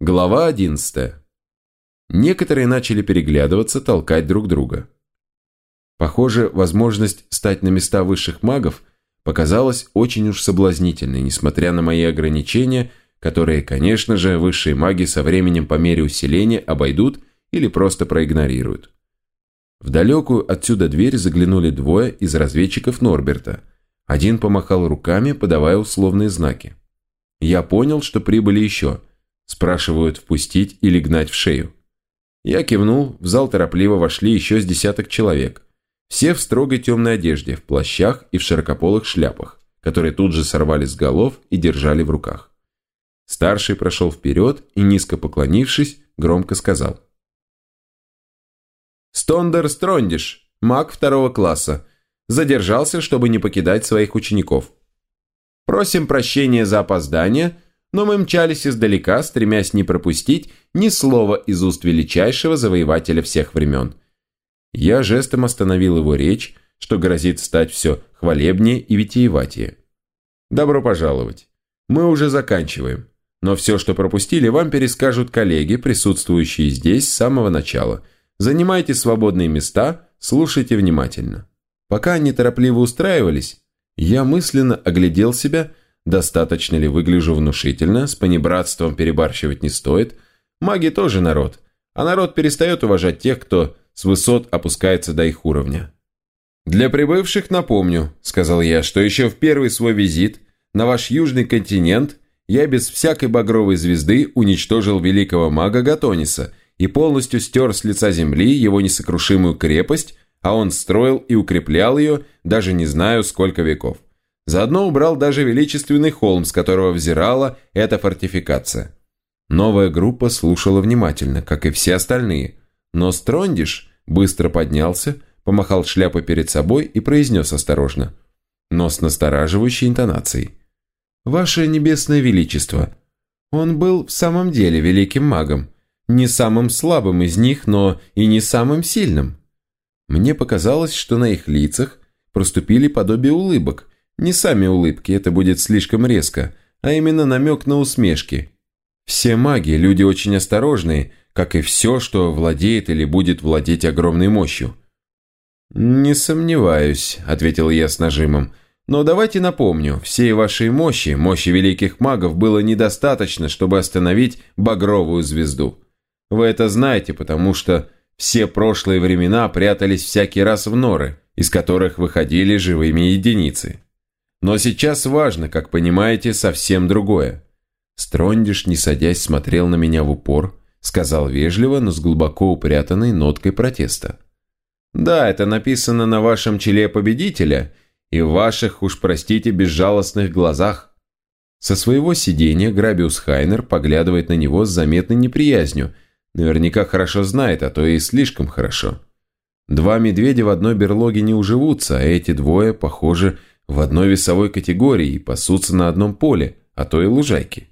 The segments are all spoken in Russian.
Глава 11. Некоторые начали переглядываться, толкать друг друга. Похоже, возможность стать на места высших магов показалась очень уж соблазнительной, несмотря на мои ограничения, которые, конечно же, высшие маги со временем по мере усиления обойдут или просто проигнорируют. В далекую отсюда дверь заглянули двое из разведчиков Норберта. Один помахал руками, подавая условные знаки. Я понял, что прибыли еще – Спрашивают, впустить или гнать в шею. Я кивнул, в зал торопливо вошли еще с десяток человек. Все в строгой темной одежде, в плащах и в широкополых шляпах, которые тут же сорвали с голов и держали в руках. Старший прошел вперед и, низко поклонившись, громко сказал. «Стондер Строндиш, маг второго класса, задержался, чтобы не покидать своих учеников. Просим прощения за опоздание – но мы мчались издалека, стремясь не пропустить ни слова из уст величайшего завоевателя всех времен. Я жестом остановил его речь, что грозит стать все хвалебнее и витиеватее. «Добро пожаловать. Мы уже заканчиваем. Но все, что пропустили, вам перескажут коллеги, присутствующие здесь с самого начала. Занимайте свободные места, слушайте внимательно». Пока они торопливо устраивались, я мысленно оглядел себя – Достаточно ли выгляжу внушительно, с понебратством перебарщивать не стоит. Маги тоже народ, а народ перестает уважать тех, кто с высот опускается до их уровня. «Для прибывших напомню», – сказал я, – «что еще в первый свой визит на ваш южный континент я без всякой багровой звезды уничтожил великого мага Гатониса и полностью стер с лица земли его несокрушимую крепость, а он строил и укреплял ее, даже не знаю сколько веков. Заодно убрал даже величественный холм, с которого взирала эта фортификация. Новая группа слушала внимательно, как и все остальные, но Строндиш быстро поднялся, помахал шляпой перед собой и произнес осторожно, но с настораживающей интонацией. «Ваше Небесное Величество, он был в самом деле великим магом, не самым слабым из них, но и не самым сильным». Мне показалось, что на их лицах проступили подобие улыбок, не сами улыбки, это будет слишком резко, а именно намек на усмешки. Все маги – люди очень осторожные, как и все, что владеет или будет владеть огромной мощью. «Не сомневаюсь», – ответил я с нажимом. «Но давайте напомню, всей вашей мощи, мощи великих магов было недостаточно, чтобы остановить багровую звезду. Вы это знаете, потому что все прошлые времена прятались всякий раз в норы, из которых выходили живыми единицы. Но сейчас важно, как понимаете, совсем другое. Строндиш, не садясь, смотрел на меня в упор, сказал вежливо, но с глубоко упрятанной ноткой протеста. «Да, это написано на вашем челе победителя и в ваших, уж простите, безжалостных глазах». Со своего сиденья Грабиус Хайнер поглядывает на него с заметной неприязнью, наверняка хорошо знает, а то и слишком хорошо. Два медведя в одной берлоге не уживутся, а эти двое, похоже, в одной весовой категории и пасутся на одном поле, а то и лужайке.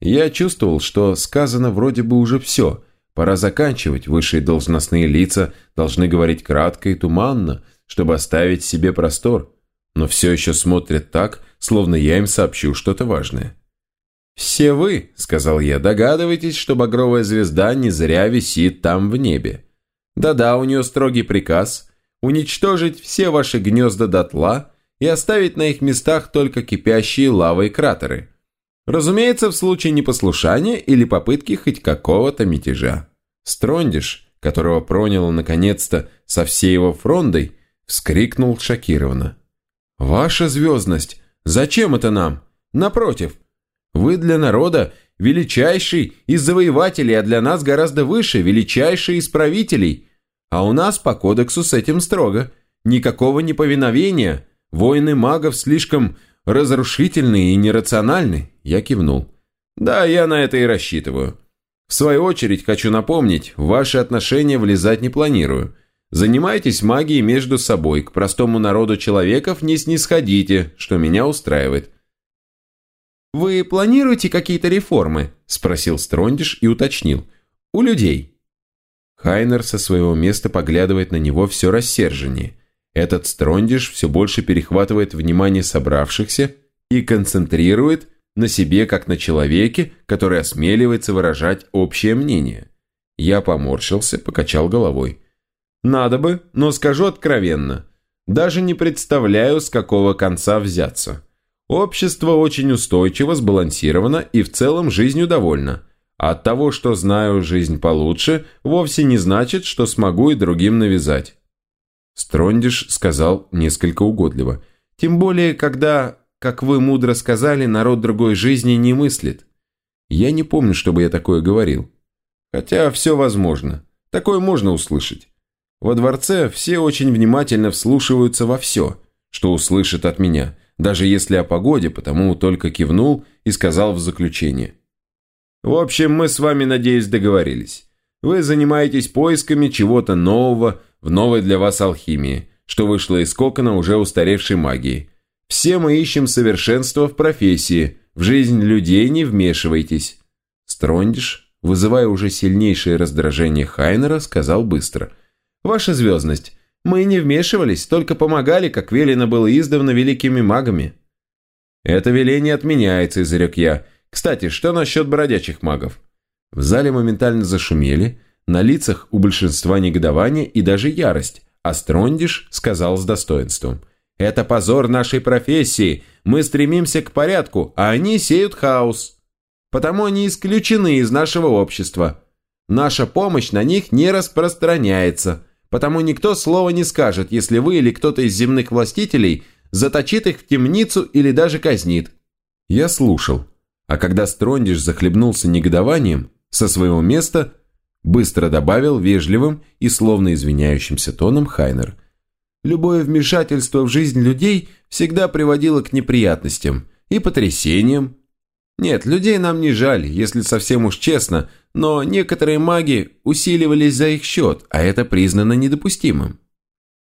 Я чувствовал, что сказано вроде бы уже все, пора заканчивать, высшие должностные лица должны говорить кратко и туманно, чтобы оставить себе простор, но все еще смотрят так, словно я им сообщу что-то важное. «Все вы, — сказал я, — догадываетесь, что багровая звезда не зря висит там в небе. Да-да, у нее строгий приказ — уничтожить все ваши гнезда дотла и оставить на их местах только кипящие лавой кратеры. Разумеется, в случае непослушания или попытки хоть какого-то мятежа. Строндиш, которого проняло наконец-то со всей его фрондой, вскрикнул шокированно. «Ваша звездность! Зачем это нам? Напротив, вы для народа величайший из завоевателей, а для нас гораздо выше, величайший из правителей. А у нас по кодексу с этим строго. Никакого неповиновения, Войны магов слишком разрушительны и нерациональны. Я кивнул. Да, я на это и рассчитываю. В свою очередь хочу напомнить, в ваши отношения влезать не планирую. Занимайтесь магией между собой, к простому народу человеков не снисходите, что меня устраивает. «Вы планируете какие-то реформы?» – спросил Строндиш и уточнил. «У людей». Хайнер со своего места поглядывает на него все рассерженнее. Этот строндиш все больше перехватывает внимание собравшихся и концентрирует на себе как на человеке, который осмеливается выражать общее мнение. Я поморщился, покачал головой. Надо бы, но скажу откровенно. Даже не представляю, с какого конца взяться. Общество очень устойчиво, сбалансировано и в целом жизнью довольно. От того, что знаю жизнь получше, вовсе не значит, что смогу и другим навязать. Строндиш сказал несколько угодливо. Тем более, когда, как вы мудро сказали, народ другой жизни не мыслит. Я не помню, чтобы я такое говорил. Хотя все возможно. Такое можно услышать. Во дворце все очень внимательно вслушиваются во все, что услышат от меня, даже если о погоде, потому только кивнул и сказал в заключение. «В общем, мы с вами, надеюсь, договорились. Вы занимаетесь поисками чего-то нового в новой для вас алхимии, что вышло из кокона уже устаревшей магии. Все мы ищем совершенство в профессии, в жизнь людей не вмешивайтесь». Строндиш, вызывая уже сильнейшее раздражение Хайнера, сказал быстро – Ваша звездность, мы не вмешивались, только помогали, как велено было издавна великими магами». «Это веление отменяется», – изрек я. «Кстати, что насчет бродячих магов?» В зале моментально зашумели, на лицах у большинства негодование и даже ярость, а Строндиш сказал с достоинством. «Это позор нашей профессии. Мы стремимся к порядку, а они сеют хаос. Потому они исключены из нашего общества. Наша помощь на них не распространяется. Потому никто слова не скажет, если вы или кто-то из земных властителей заточит их в темницу или даже казнит. Я слушал, а когда Строндиш захлебнулся негодованием, со своего места быстро добавил вежливым и словно извиняющимся тоном Хайнер. Любое вмешательство в жизнь людей всегда приводило к неприятностям и потрясениям, нет, людей нам не жаль, если совсем уж честно, но некоторые маги усиливались за их счет, а это признано недопустимым.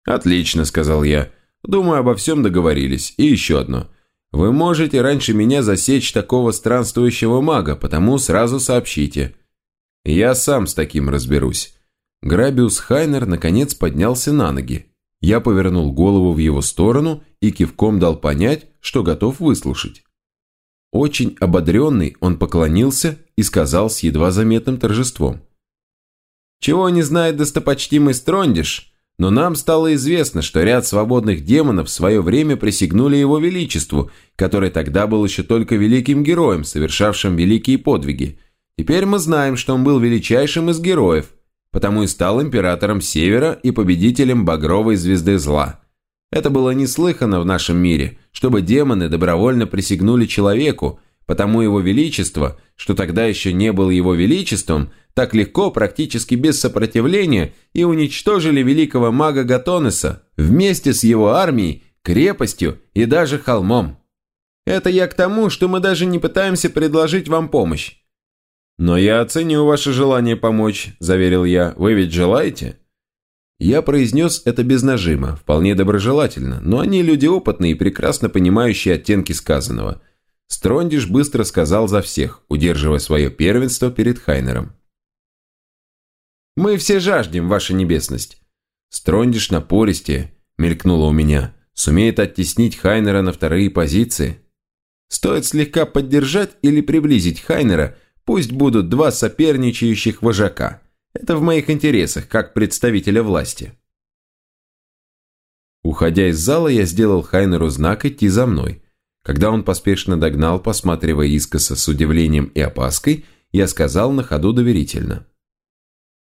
«Отлично», — сказал я. «Думаю, обо всем договорились. И еще одно. Вы можете раньше меня засечь такого странствующего мага, потому сразу сообщите. Я сам с таким разберусь». Грабиус Хайнер наконец поднялся на ноги. Я повернул голову в его сторону и кивком дал понять, что готов выслушать. Очень ободренный, он поклонился и сказал с едва заметным торжеством. «Чего не знает достопочтимый Строндиш, но нам стало известно, что ряд свободных демонов в свое время присягнули его величеству, который тогда был еще только великим героем, совершавшим великие подвиги. Теперь мы знаем, что он был величайшим из героев, потому и стал императором Севера и победителем Багровой Звезды Зла». Это было неслыхано в нашем мире, чтобы демоны добровольно присягнули человеку, потому его величество, что тогда еще не было его величеством, так легко, практически без сопротивления, и уничтожили великого мага Гатонеса вместе с его армией, крепостью и даже холмом. Это я к тому, что мы даже не пытаемся предложить вам помощь. «Но я оценю ваше желание помочь», – заверил я. «Вы ведь желаете?» Я произнес это без нажима, вполне доброжелательно, но они люди опытные и прекрасно понимающие оттенки сказанного. Строндиш быстро сказал за всех, удерживая свое первенство перед Хайнером. «Мы все жаждем, ваша небесность!» Строндиш напористее, мелькнуло у меня, сумеет оттеснить Хайнера на вторые позиции. Стоит слегка поддержать или приблизить Хайнера, пусть будут два соперничающих вожака – это в моих интересах, как представителя власти. Уходя из зала, я сделал Хайнеру знак идти за мной. Когда он поспешно догнал, посматривая искоса с удивлением и опаской, я сказал на ходу доверительно.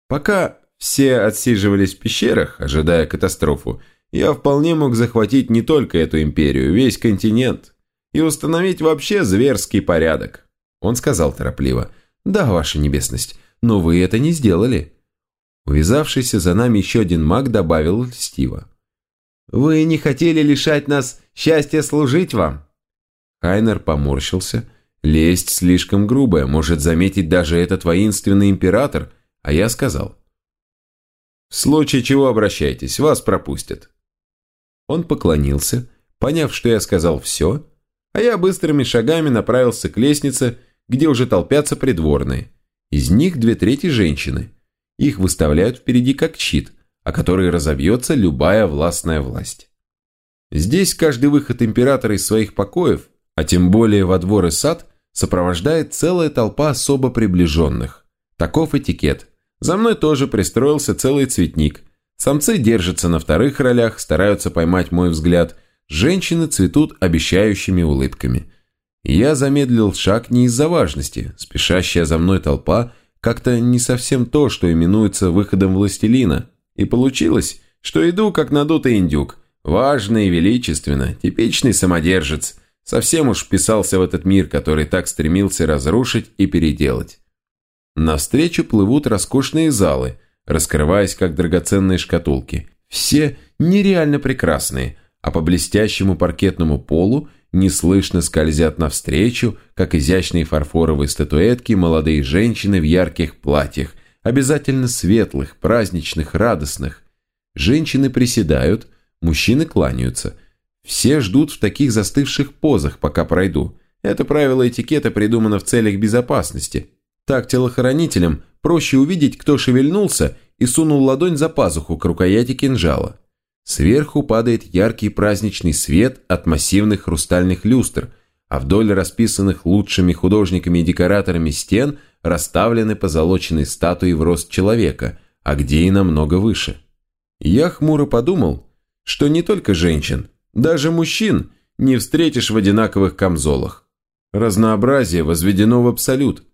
Пока все отсиживались в пещерах, ожидая катастрофу, я вполне мог захватить не только эту империю, весь континент, и установить вообще зверский порядок. Он сказал торопливо, «Да, ваша небесность, но вы это не сделали». Увязавшийся за нами еще один маг добавил льстиво. «Вы не хотели лишать нас счастья служить вам?» Хайнер поморщился. «Лесть слишком грубая, может заметить даже этот воинственный император», а я сказал. «В случае чего обращайтесь, вас пропустят». Он поклонился, поняв, что я сказал все, а я быстрыми шагами направился к лестнице, где уже толпятся придворные. Из них две трети женщины. Их выставляют впереди как щит, о который разобьется любая властная власть. Здесь каждый выход императора из своих покоев а тем более во двор и сад, сопровождает целая толпа особо приближенных. Таков этикет. За мной тоже пристроился целый цветник. Самцы держатся на вторых ролях, стараются поймать мой взгляд. Женщины цветут обещающими улыбками. Я замедлил шаг не из-за важности. Спешащая за мной толпа как-то не совсем то, что именуется выходом властелина. И получилось, что иду как надутый индюк. Важно и величественно, типичный самодержец. Совсем уж вписался в этот мир, который так стремился разрушить и переделать. Навстречу плывут роскошные залы, раскрываясь как драгоценные шкатулки. Все нереально прекрасные, а по блестящему паркетному полу неслышно скользят навстречу, как изящные фарфоровые статуэтки, молодые женщины в ярких платьях, обязательно светлых, праздничных, радостных. Женщины приседают, мужчины кланяются. Все ждут в таких застывших позах, пока пройду. Это правило этикета придумано в целях безопасности. Так телохранителям проще увидеть, кто шевельнулся и сунул ладонь за пазуху к рукояти кинжала. Сверху падает яркий праздничный свет от массивных хрустальных люстр, а вдоль расписанных лучшими художниками и декораторами стен расставлены позолоченные статуи в рост человека, а где и намного выше. Я хмуро подумал, что не только женщин, даже мужчин не встретишь в одинаковых камзолах. Разнообразие возведено в абсолют.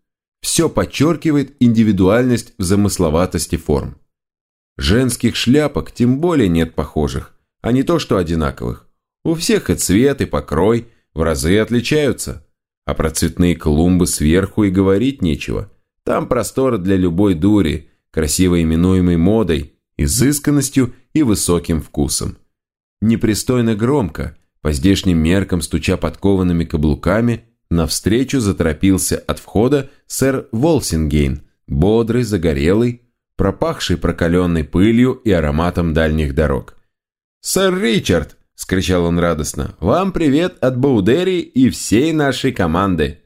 Все подчеркивает индивидуальность в замысловатости форм. Женских шляпок тем более нет похожих, а не то что одинаковых. У всех и цвет, и покрой в разы отличаются. А про цветные клумбы сверху и говорить нечего. Там простор для любой дури, красиво именуемой модой, изысканностью и высоким вкусом. Непристойно громко, по здешним меркам стуча подкованными каблуками, навстречу заторопился от входа сэр Волсингейн, бодрый, загорелый, пропахший прокаленной пылью и ароматом дальних дорог. «Сэр Ричард!» – скричал он радостно. «Вам привет от Баудери и всей нашей команды!»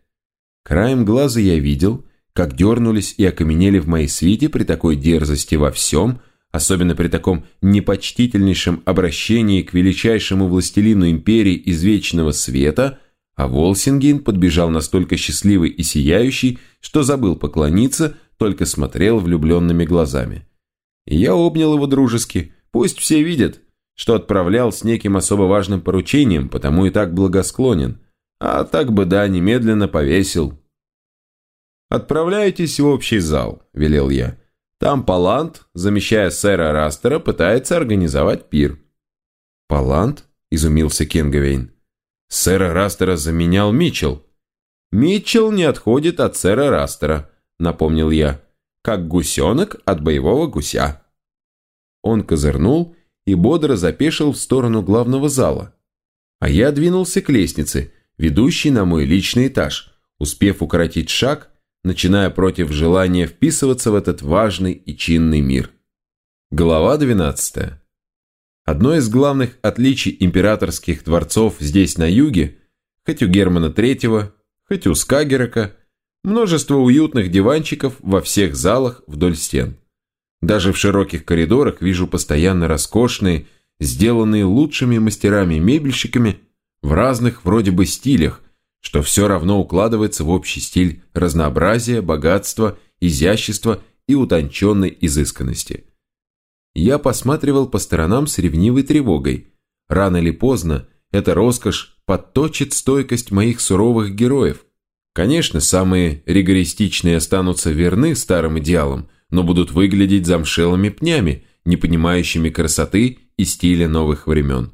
Краем глаза я видел, как дернулись и окаменели в моей свите при такой дерзости во всем, особенно при таком непочтительнейшем обращении к величайшему властелину империи из Вечного Света, а Волсингин подбежал настолько счастливый и сияющий, что забыл поклониться, только смотрел влюбленными глазами. я обнял его дружески, пусть все видят, что отправлял с неким особо важным поручением, потому и так благосклонен, а так бы да, немедленно повесил. «Отправляйтесь в общий зал», – велел я. «Там Палант, замещая сэра Растера, пытается организовать пир». «Палант?» – изумился Кенгавейн. «Сэра Растера заменял Митчелл». «Митчелл не отходит от сэра Растера», напомнил я, как гусенок от боевого гуся. Он козырнул и бодро запешил в сторону главного зала. А я двинулся к лестнице, ведущей на мой личный этаж, успев укоротить шаг, начиная против желания вписываться в этот важный и чинный мир. Глава 12. Одно из главных отличий императорских дворцов здесь на юге, хоть у Германа III, хоть у Скагерака – Множество уютных диванчиков во всех залах вдоль стен. Даже в широких коридорах вижу постоянно роскошные, сделанные лучшими мастерами-мебельщиками в разных вроде бы стилях, что все равно укладывается в общий стиль разнообразия, богатства, изящества и утонченной изысканности. Я посматривал по сторонам с ревнивой тревогой. Рано или поздно эта роскошь подточит стойкость моих суровых героев – Конечно, самые ригористичные останутся верны старым идеалам, но будут выглядеть замшелыми пнями, не понимающими красоты и стиля новых времен.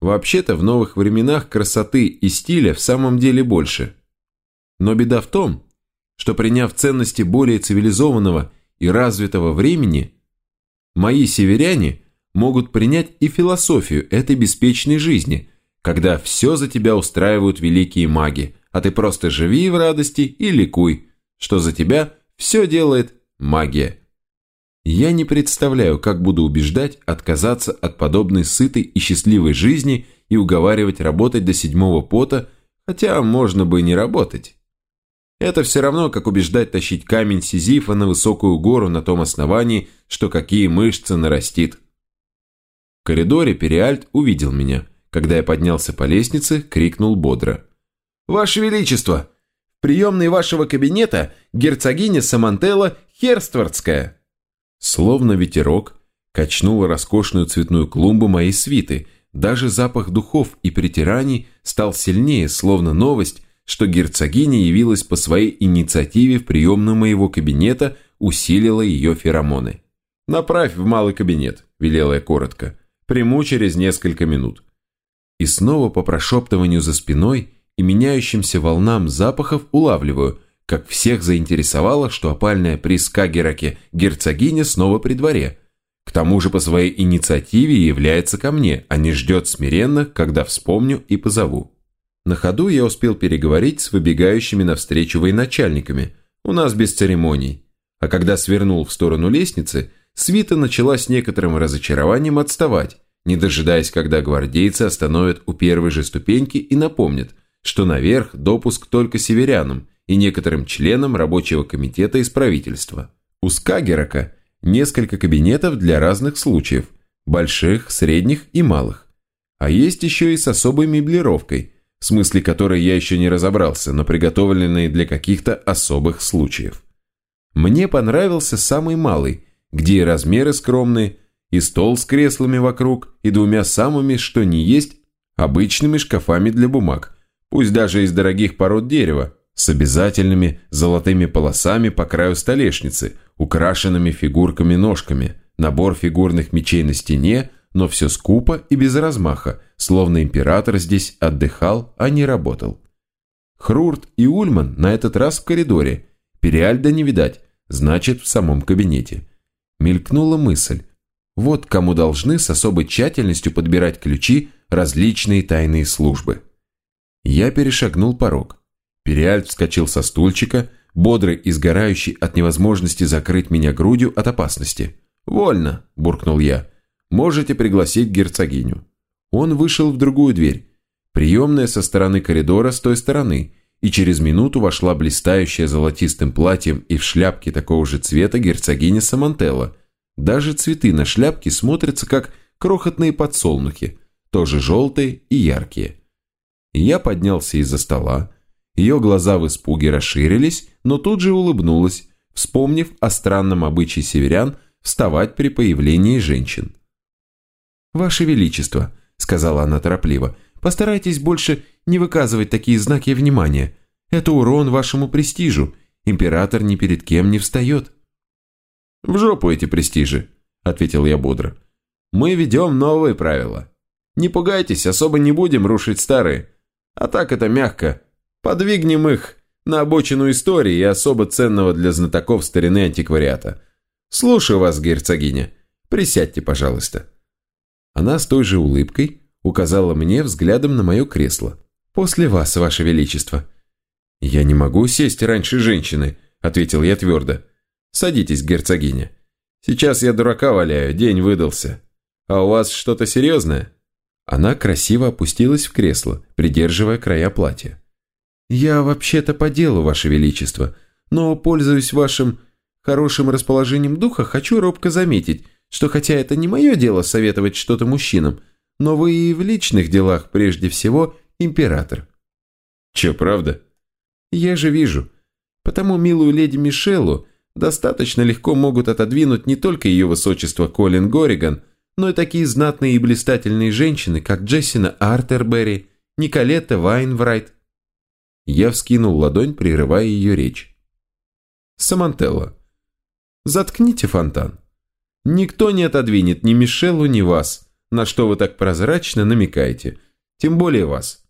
Вообще-то в новых временах красоты и стиля в самом деле больше. Но беда в том, что приняв ценности более цивилизованного и развитого времени, мои северяне могут принять и философию этой беспечной жизни, когда все за тебя устраивают великие маги – а ты просто живи в радости и ликуй, что за тебя все делает магия. Я не представляю, как буду убеждать отказаться от подобной сытой и счастливой жизни и уговаривать работать до седьмого пота, хотя можно бы не работать. Это все равно, как убеждать тащить камень Сизифа на высокую гору на том основании, что какие мышцы нарастит. В коридоре Периальт увидел меня. Когда я поднялся по лестнице, крикнул бодро. Ваше Величество, в приемной вашего кабинета герцогиня Самантелла Херствардская». Словно ветерок, качнула роскошную цветную клумбу моей свиты. Даже запах духов и притираний стал сильнее, словно новость, что герцогиня явилась по своей инициативе в приемную моего кабинета, усилила ее феромоны. «Направь в малый кабинет», – велела я коротко. «Приму через несколько минут». И снова по прошептыванию за спиной и меняющимся волнам запахов улавливаю, как всех заинтересовало, что опальная при Скагераке герцогиня снова при дворе. К тому же по своей инициативе является ко мне, а не ждет смиренно, когда вспомню и позову. На ходу я успел переговорить с выбегающими навстречу военачальниками, у нас без церемоний. А когда свернул в сторону лестницы, свита начала с некоторым разочарованием отставать, не дожидаясь, когда гвардейцы остановят у первой же ступеньки и напомнят, что наверх допуск только северянам и некоторым членам рабочего комитета из правительства. У Скагерака несколько кабинетов для разных случаев, больших, средних и малых. А есть еще и с особой меблировкой, в смысле которой я еще не разобрался, но приготовленные для каких-то особых случаев. Мне понравился самый малый, где и размеры скромные, и стол с креслами вокруг, и двумя самыми, что не есть, обычными шкафами для бумаг, пусть даже из дорогих пород дерева, с обязательными золотыми полосами по краю столешницы, украшенными фигурками-ножками, набор фигурных мечей на стене, но все скупо и без размаха, словно император здесь отдыхал, а не работал. Хрурт и Ульман на этот раз в коридоре, Периальда не видать, значит в самом кабинете. Мелькнула мысль, вот кому должны с особой тщательностью подбирать ключи различные тайные службы. Я перешагнул порог. Периальт вскочил со стульчика, бодрый и сгорающий от невозможности закрыть меня грудью от опасности. «Вольно», – буркнул я. «Можете пригласить герцогиню». Он вышел в другую дверь. Приемная со стороны коридора с той стороны, и через минуту вошла блистающая золотистым платьем и в шляпке такого же цвета герцогиня Самантелла. Даже цветы на шляпке смотрятся как крохотные подсолнухи, тоже желтые и яркие. Я поднялся из-за стола. Ее глаза в испуге расширились, но тут же улыбнулась, вспомнив о странном обычае северян вставать при появлении женщин. «Ваше Величество», — сказала она торопливо, — «постарайтесь больше не выказывать такие знаки внимания. Это урон вашему престижу. Император ни перед кем не встает». «В жопу эти престижи», — ответил я бодро. «Мы ведем новые правила. Не пугайтесь, особо не будем рушить старые. А так это мягко. Подвигнем их на обочину истории и особо ценного для знатоков старины антиквариата. Слушаю вас, герцогиня. Присядьте, пожалуйста». Она с той же улыбкой указала мне взглядом на мое кресло. «После вас, ваше величество». «Я не могу сесть раньше женщины», — ответил я твердо. «Садитесь, герцогиня. Сейчас я дурака валяю, день выдался. А у вас что-то серьезное?» Она красиво опустилась в кресло, придерживая края платья. «Я вообще-то по делу, Ваше Величество, но, пользуясь вашим хорошим расположением духа, хочу робко заметить, что хотя это не мое дело советовать что-то мужчинам, но вы и в личных делах прежде всего император». «Че, правда?» «Я же вижу. Потому милую леди Мишеллу достаточно легко могут отодвинуть не только ее высочество Колин Гориган, но и такие знатные и блистательные женщины, как Джессина Артербери, Николетта Вайнврайт. Я вскинул ладонь, прерывая ее речь. Самантелла, заткните фонтан. Никто не отодвинет ни Мишелу, ни вас, на что вы так прозрачно намекаете, тем более вас.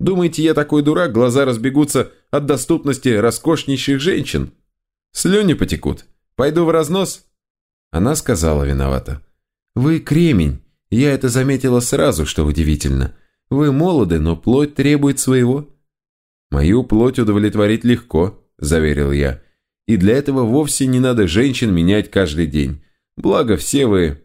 Думаете, я такой дурак, глаза разбегутся от доступности роскошнейших женщин? Слюни потекут. Пойду в разнос?» Она сказала виновата. «Вы кремень. Я это заметила сразу, что удивительно. Вы молоды, но плоть требует своего». «Мою плоть удовлетворить легко», – заверил я. «И для этого вовсе не надо женщин менять каждый день. Благо все вы...»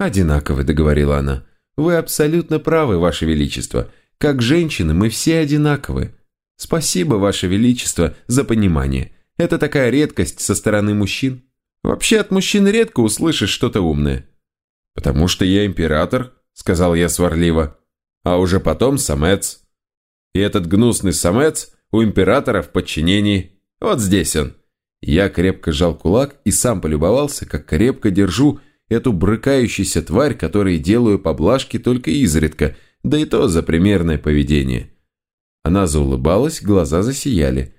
«Одинаковы», – договорила она. «Вы абсолютно правы, Ваше Величество. Как женщины мы все одинаковы. Спасибо, Ваше Величество, за понимание. Это такая редкость со стороны мужчин. Вообще от мужчин редко услышишь что-то умное. «Потому что я император», — сказал я сварливо, «а уже потом самец». И этот гнусный самец у императора в подчинении. Вот здесь он. Я крепко сжал кулак и сам полюбовался, как крепко держу эту брыкающуюся тварь, которой делаю поблажки только изредка, да и то за примерное поведение. Она заулыбалась, глаза засияли.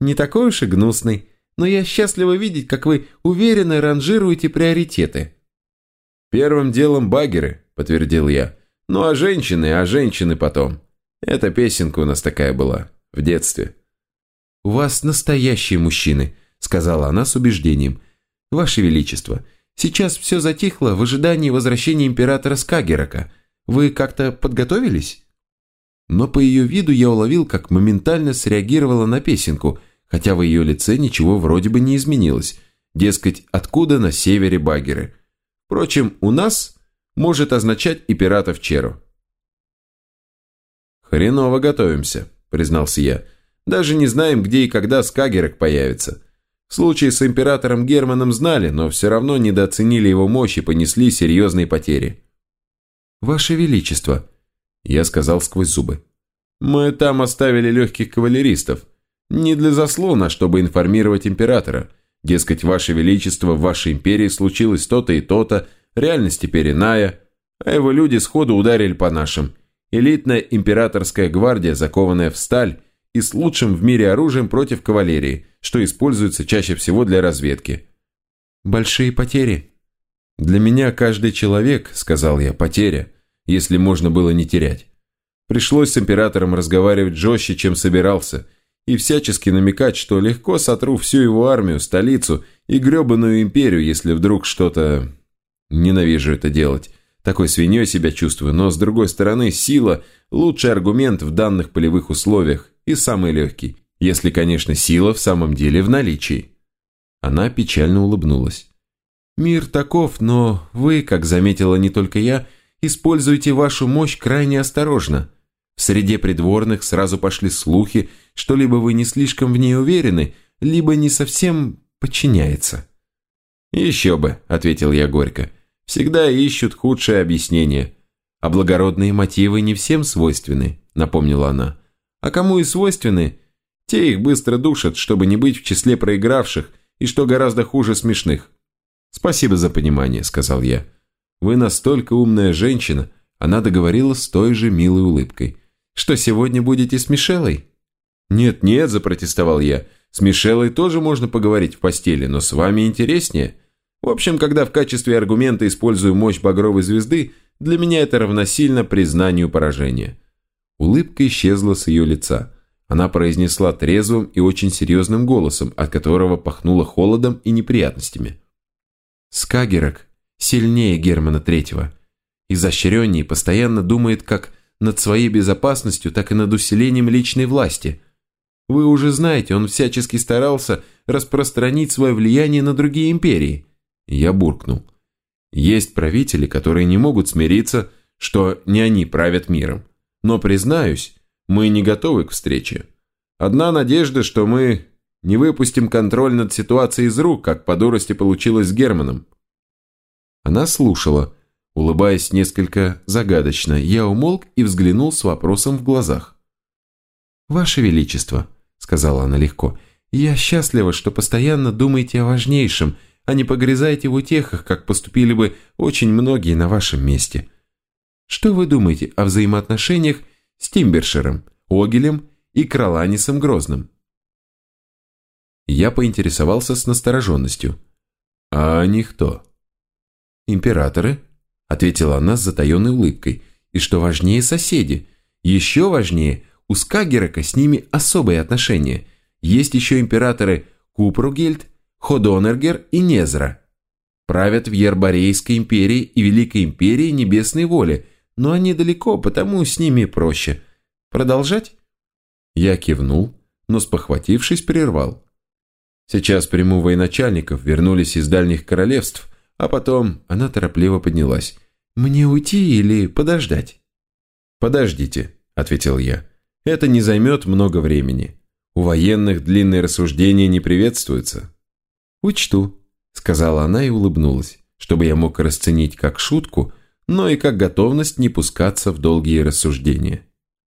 «Не такой уж и гнусный, но я счастлива видеть, как вы уверенно ранжируете приоритеты». «Первым делом багеры», — подтвердил я. «Ну а женщины, а женщины потом. Эта песенка у нас такая была, в детстве». «У вас настоящие мужчины», — сказала она с убеждением. «Ваше Величество, сейчас все затихло в ожидании возвращения императора Скагерака. Вы как-то подготовились?» Но по ее виду я уловил, как моментально среагировала на песенку, хотя в ее лице ничего вроде бы не изменилось. Дескать, откуда на севере багеры? Впрочем, у нас может означать и пиратов Черу. «Хреново готовимся», — признался я. «Даже не знаем, где и когда Скагерок появится. В с императором Германом знали, но все равно недооценили его мощь и понесли серьезные потери». «Ваше Величество», я сказал сквозь зубы. «Мы там оставили легких кавалеристов. Не для заслона, чтобы информировать императора. Дескать, Ваше Величество, в вашей империи случилось то-то и то-то, реальность теперь иная, а его люди сходу ударили по нашим. Элитная императорская гвардия, закованная в сталь и с лучшим в мире оружием против кавалерии, что используется чаще всего для разведки». «Большие потери?» «Для меня каждый человек, — сказал я, — потеря если можно было не терять. Пришлось с императором разговаривать жестче, чем собирался, и всячески намекать, что легко сотру всю его армию, столицу и гребаную империю, если вдруг что-то... Ненавижу это делать. Такой свиньей себя чувствую, но, с другой стороны, сила – лучший аргумент в данных полевых условиях и самый легкий, если, конечно, сила в самом деле в наличии. Она печально улыбнулась. «Мир таков, но вы, как заметила не только я, – Используйте вашу мощь крайне осторожно. В среде придворных сразу пошли слухи, что либо вы не слишком в ней уверены, либо не совсем подчиняется». «Еще бы», — ответил я горько. «Всегда ищут худшее объяснение. А благородные мотивы не всем свойственны», — напомнила она. «А кому и свойственны, те их быстро душат, чтобы не быть в числе проигравших и, что гораздо хуже, смешных». «Спасибо за понимание», — сказал я. Вы настолько умная женщина, она договорила с той же милой улыбкой. Что сегодня будете с Мишелой? Нет-нет, запротестовал я. С Мишелой тоже можно поговорить в постели, но с вами интереснее. В общем, когда в качестве аргумента использую мощь багровой звезды, для меня это равносильно признанию поражения. Улыбка исчезла с ее лица. Она произнесла трезвым и очень серьезным голосом, от которого пахнуло холодом и неприятностями. «Скагерок, сильнее Германа Третьего. Изощреннее постоянно думает как над своей безопасностью, так и над усилением личной власти. Вы уже знаете, он всячески старался распространить свое влияние на другие империи. Я буркнул. Есть правители, которые не могут смириться, что не они правят миром. Но, признаюсь, мы не готовы к встрече. Одна надежда, что мы не выпустим контроль над ситуацией из рук, как по дурости получилось с Германом. Она слушала, улыбаясь несколько загадочно. Я умолк и взглянул с вопросом в глазах. «Ваше Величество», — сказала она легко, — «я счастлива, что постоянно думаете о важнейшем, а не погрязаете в утехах, как поступили бы очень многие на вашем месте. Что вы думаете о взаимоотношениях с Тимбершером, Огелем и Кроланисом Грозным?» Я поинтересовался с настороженностью. «А они кто?» «Императоры», – ответила она с затаенной улыбкой, «и что важнее соседи. Еще важнее, у Скагерака с ними особые отношения. Есть еще императоры Купругельд, Ходонергер и Незра. Правят в Ербарейской империи и Великой империи Небесной Воли, но они далеко, потому с ними проще. Продолжать?» Я кивнул, но спохватившись, прервал. Сейчас приму военачальников, вернулись из дальних королевств, а потом она торопливо поднялась. «Мне уйти или подождать?» «Подождите», – ответил я. «Это не займет много времени. У военных длинные рассуждения не приветствуются». «Учту», – сказала она и улыбнулась, чтобы я мог расценить как шутку, но и как готовность не пускаться в долгие рассуждения.